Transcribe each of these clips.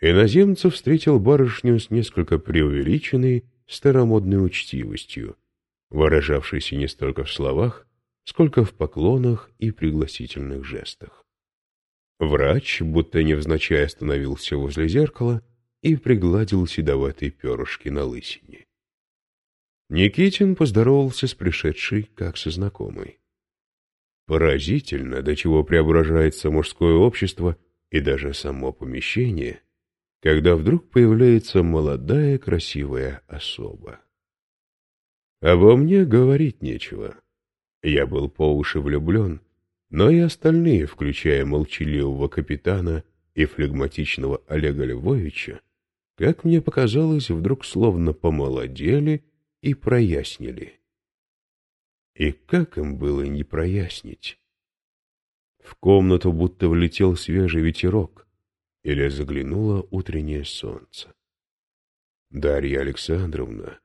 Иноземцев встретил барышню с несколько преувеличенной старомодной учтивостью, выражавшейся не столько в словах, сколько в поклонах и пригласительных жестах. Врач, будто невзначай остановился возле зеркала и пригладил седоватые перышки на лысине. Никитин поздоровался с пришедшей, как со знакомой. Поразительно, до чего преображается мужское общество и даже само помещение, когда вдруг появляется молодая красивая особа. Обо мне говорить нечего. Я был по уши влюблен, но и остальные, включая молчаливого капитана и флегматичного Олега Львовича, как мне показалось, вдруг словно помолодели и прояснили. И как им было не прояснить? В комнату будто влетел свежий ветерок, или заглянуло утреннее солнце. Дарья Александровна,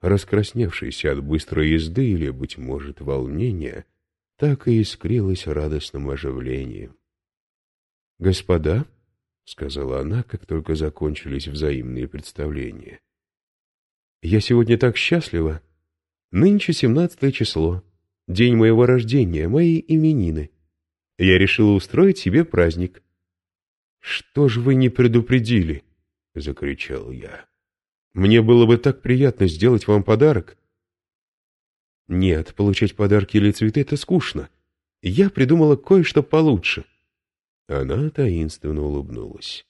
раскрасневшаяся от быстрой езды или, быть может, волнения, так и искрилась радостным оживлением. «Господа», — сказала она, как только закончились взаимные представления, я сегодня так счастлива. Нынче семнадцатое число, день моего рождения, мои именины. Я решила устроить себе праздник. Что ж вы не предупредили? — закричал я. Мне было бы так приятно сделать вам подарок. Нет, получать подарки или цветы — это скучно. Я придумала кое-что получше. Она таинственно улыбнулась.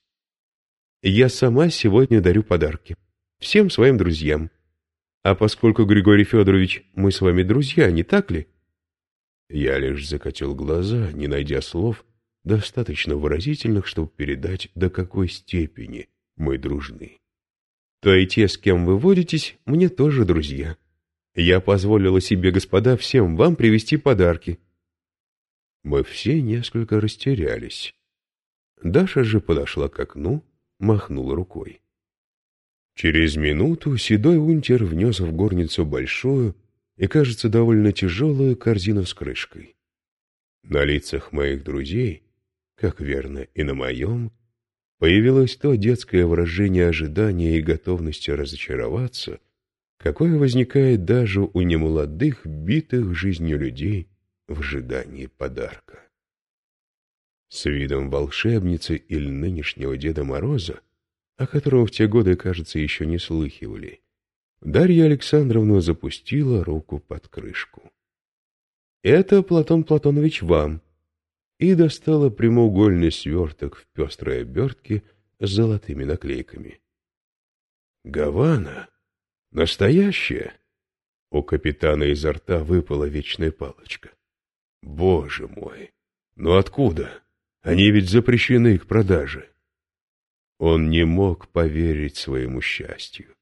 Я сама сегодня дарю подарки всем своим друзьям. А поскольку, Григорий Федорович, мы с вами друзья, не так ли? Я лишь закатил глаза, не найдя слов, достаточно выразительных, чтобы передать, до какой степени мы дружны. То и те, с кем вы водитесь, мне тоже друзья. Я позволила себе, господа, всем вам привезти подарки. Мы все несколько растерялись. Даша же подошла к окну, махнула рукой. Через минуту седой унтер внес в горницу большую и, кажется, довольно тяжелую корзину с крышкой. На лицах моих друзей, как верно и на моем, появилось то детское выражение ожидания и готовности разочароваться, какое возникает даже у немолодых, битых жизнью людей в ожидании подарка. С видом волшебницы или нынешнего Деда Мороза о котором в те годы, кажется, еще не слыхивали, Дарья Александровна запустила руку под крышку. «Это, Платон Платонович, вам!» И достала прямоугольный сверток в пестрой обертке с золотыми наклейками. «Гавана? Настоящая?» У капитана изо рта выпала вечная палочка. «Боже мой! Ну откуда? Они ведь запрещены к продаже!» Он не мог поверить своему счастью.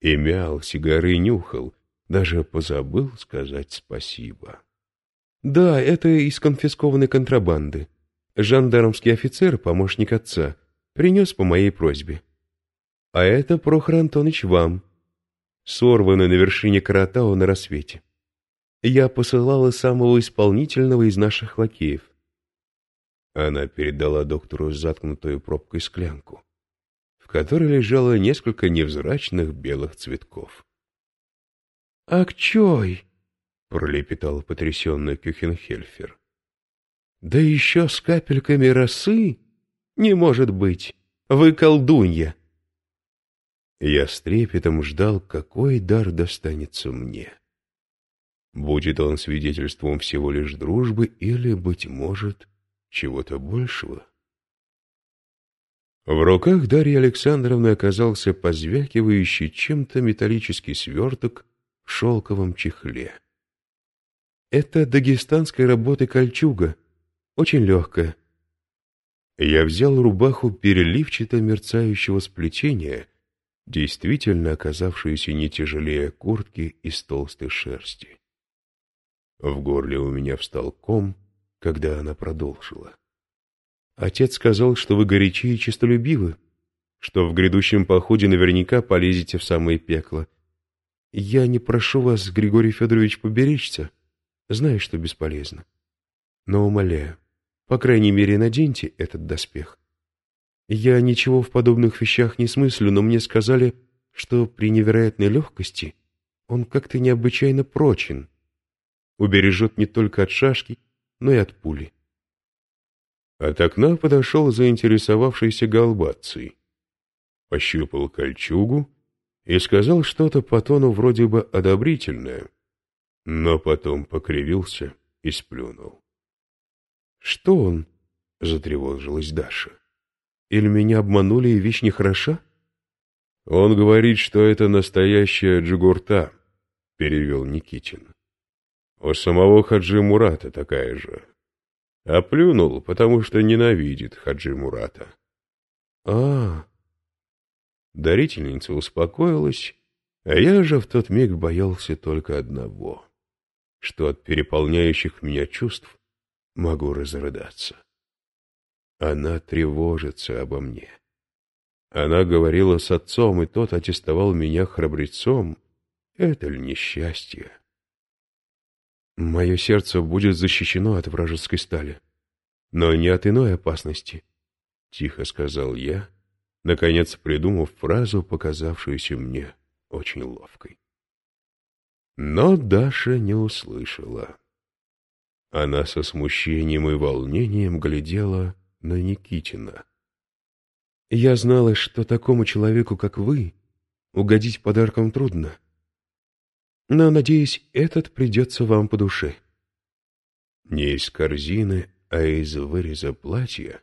И мял сигары нюхал, даже позабыл сказать спасибо. «Да, это из конфискованной контрабанды. Жандармский офицер, помощник отца, принес по моей просьбе. А это, Прохор Антонович, вам. Сорвано на вершине Каратау на рассвете. Я посылала самого исполнительного из наших лакеев. Она передала доктору заткнутую пробкой склянку, в которой лежало несколько невзрачных белых цветков. «Акчой!» — пролепетал потрясенный Кюхенхельфер. «Да еще с капельками росы? Не может быть! Вы колдунья!» Я с трепетом ждал, какой дар достанется мне. Будет он свидетельством всего лишь дружбы или, быть может, чего-то большего. В руках Дарьи Александровны оказался позвякивающий чем-то металлический сверток в шелковом чехле. Это дагестанской работы кольчуга, очень легкая. Я взял рубаху переливчато мерцающего сплетения, действительно оказавшуюся не тяжелее куртки из толстой шерсти. В горле у меня встал ком, когда она продолжила. «Отец сказал, что вы горячи и честолюбивы, что в грядущем походе наверняка полезете в самое пекло. Я не прошу вас, Григорий Федорович, поберечься, знаю, что бесполезно. Но умоляю, по крайней мере, наденьте этот доспех. Я ничего в подобных вещах не смыслю, но мне сказали, что при невероятной легкости он как-то необычайно прочен. Убережет не только от шашки, но и от пули. От окна подошел заинтересовавшийся Галбаций. Пощупал кольчугу и сказал что-то по тону вроде бы одобрительное, но потом покривился и сплюнул. «Что он?» — затревожилась Даша. «Или меня обманули, и вещь нехороша?» «Он говорит, что это настоящая джигурта», — перевел Никитин. «У самого Хаджи Мурата такая же. А плюнул, потому что ненавидит Хаджи Мурата». А, -а, а Дарительница успокоилась, а я же в тот миг боялся только одного, что от переполняющих меня чувств могу разрыдаться. Она тревожится обо мне. Она говорила с отцом, и тот аттестовал меня храбрецом. Это ли несчастье? Мое сердце будет защищено от вражеской стали, но не от иной опасности, — тихо сказал я, наконец придумав фразу, показавшуюся мне очень ловкой. Но Даша не услышала. Она со смущением и волнением глядела на Никитина. Я знала, что такому человеку, как вы, угодить подарком трудно. Но, надеюсь, этот придется вам по душе. Не из корзины, а из выреза платья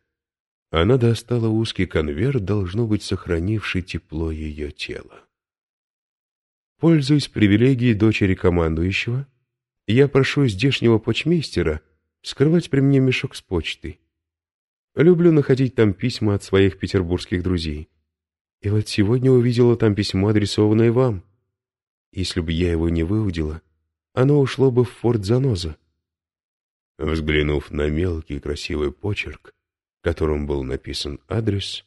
она достала узкий конверт, должно быть, сохранивший тепло ее тела. Пользуясь привилегией дочери командующего, я прошу здешнего почмейстера скрывать при мне мешок с почтой. Люблю находить там письма от своих петербургских друзей. И вот сегодня увидела там письмо, адресованное вам. Если бы я его не выудила, оно ушло бы в форт Заноза. Взглянув на мелкий красивый почерк, которым был написан адрес,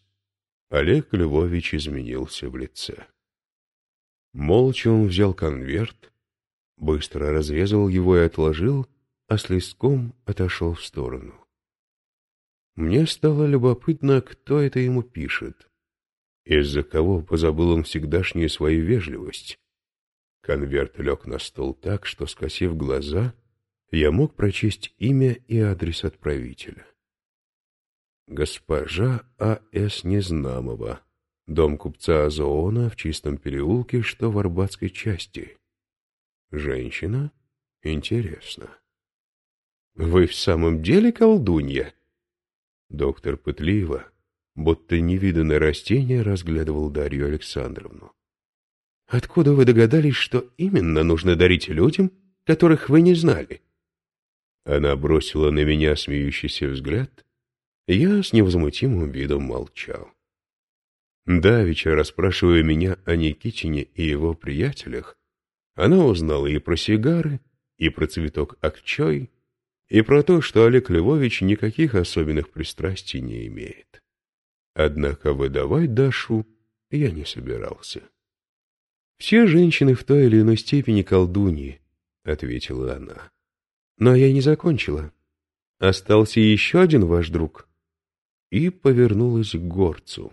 Олег Львович изменился в лице. Молча он взял конверт, быстро разрезал его и отложил, а с листком отошел в сторону. Мне стало любопытно, кто это ему пишет. Из-за кого позабыл он всегдашнюю свою вежливость. Конверт лег на стол так, что, скосив глаза, я мог прочесть имя и адрес отправителя. Госпожа А.С. Незнамова, дом купца Азоона в Чистом переулке, что в Арбатской части. Женщина? Интересно. Вы в самом деле колдунья? Доктор пытливо, будто невиданное растение, разглядывал Дарью Александровну. «Откуда вы догадались, что именно нужно дарить людям, которых вы не знали?» Она бросила на меня смеющийся взгляд, я с невозмутимым видом молчал. Давеча, расспрашивая меня о Никитине и его приятелях, она узнала и про сигары, и про цветок акчой, и про то, что Олег Львович никаких особенных пристрастий не имеет. Однако выдавать Дашу я не собирался. «Все женщины в той или иной степени колдуньи», — ответила она. «Но я не закончила. Остался еще один ваш друг». И повернулась к горцу.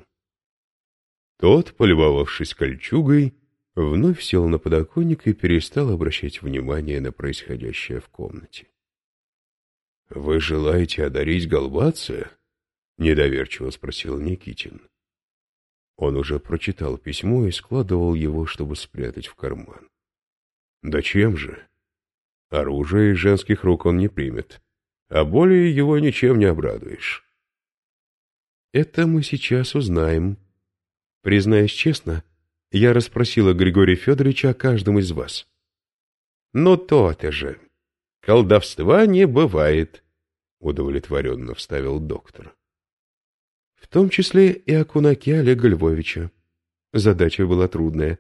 Тот, полюбовавшись кольчугой, вновь сел на подоконник и перестал обращать внимание на происходящее в комнате. «Вы желаете одарить Голбация?» — недоверчиво спросил Никитин. Он уже прочитал письмо и складывал его, чтобы спрятать в карман. «Да чем же? Оружие из женских рук он не примет, а более его ничем не обрадуешь». «Это мы сейчас узнаем. Признаюсь честно, я расспросила Григория Федоровича о каждом из вас». «Ну то-то же!» Колдовства не бывает, — удовлетворенно вставил доктор. В том числе и о кунаке Олега Львовича. Задача была трудная.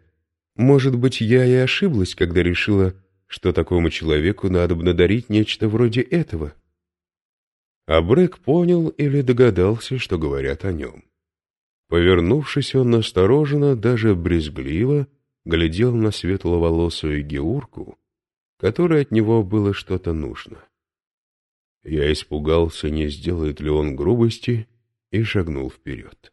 Может быть, я и ошиблась, когда решила, что такому человеку надо бы надарить нечто вроде этого. А Брэк понял или догадался, что говорят о нем. Повернувшись, он настороженно, даже брезгливо, глядел на светловолосую Геурку, которой от него было что-то нужно. Я испугался, не сделает ли он грубости, и шагнул вперед.